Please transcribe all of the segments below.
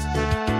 Música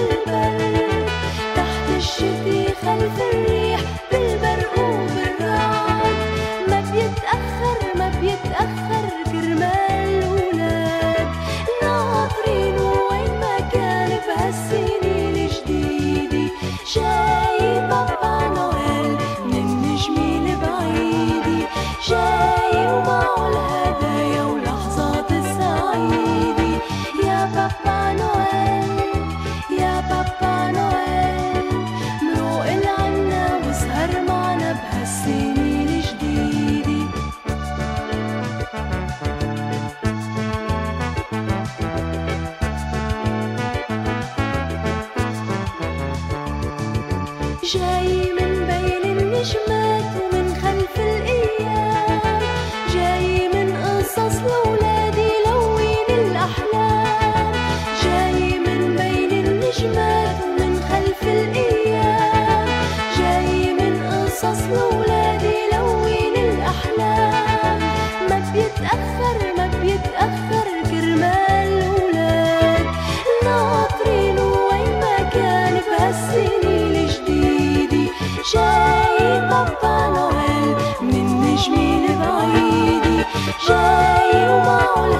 rơi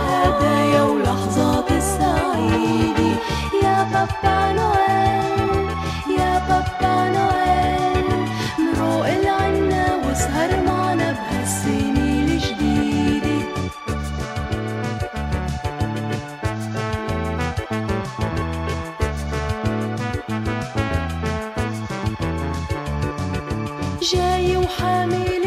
هدايا ولحظات السعيد يا بابا نويل يا بابا نويل مروق عنا وسهر معنا بهالسنين الجديدة جاي وحامل